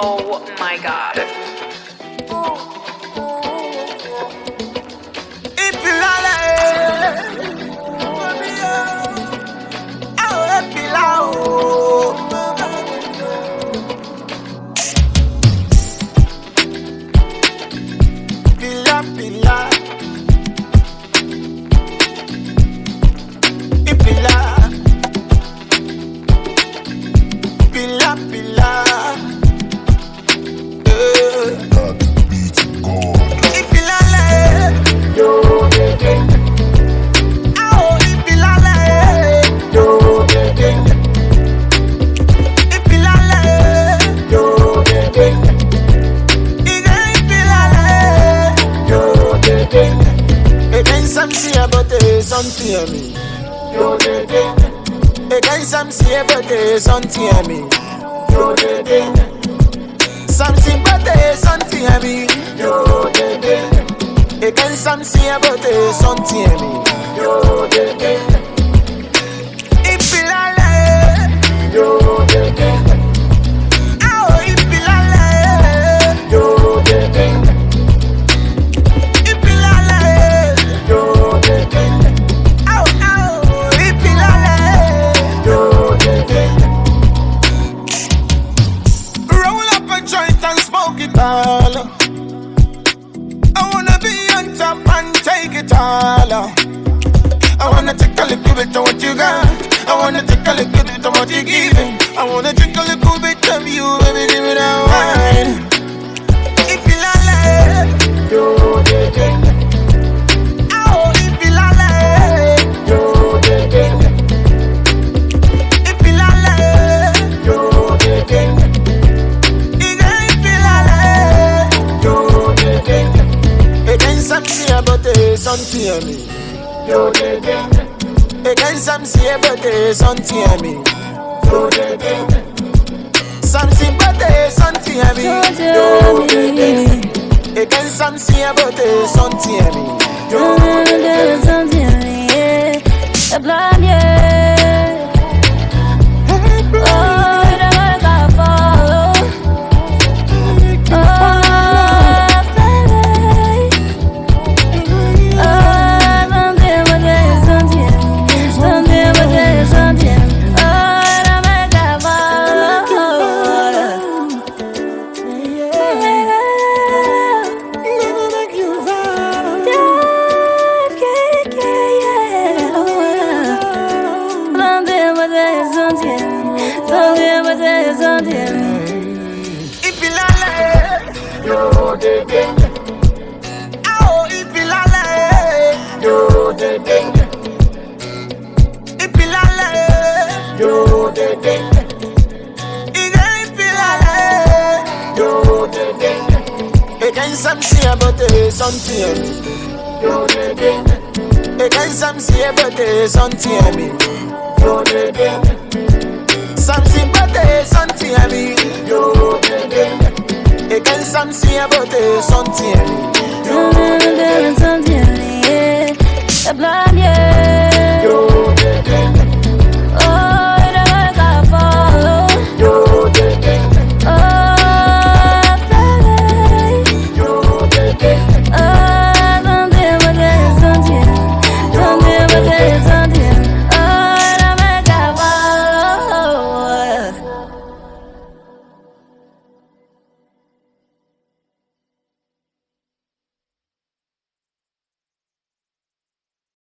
Oh my god. The something I mean. Again, some see the something I mean. Something but the something I mean. Again, some see about the something I all. I wanna be on top and take it all. I wanna take a little bit of what you got. I wanna take a little bit of what you giving. I wanna drink a little bit of you, baby, give me that Again, some say about the something I mean. Again, some say about the something I mean. Something but the something I mean. Again, some say about the something I mean. Ipilale. Ow, ipilale. Ipilale. Ige ipilale. Again, some say about the something. Again, some say about the something I mean. Something but something I mean. Again, some say about something I mean. Something, yeah.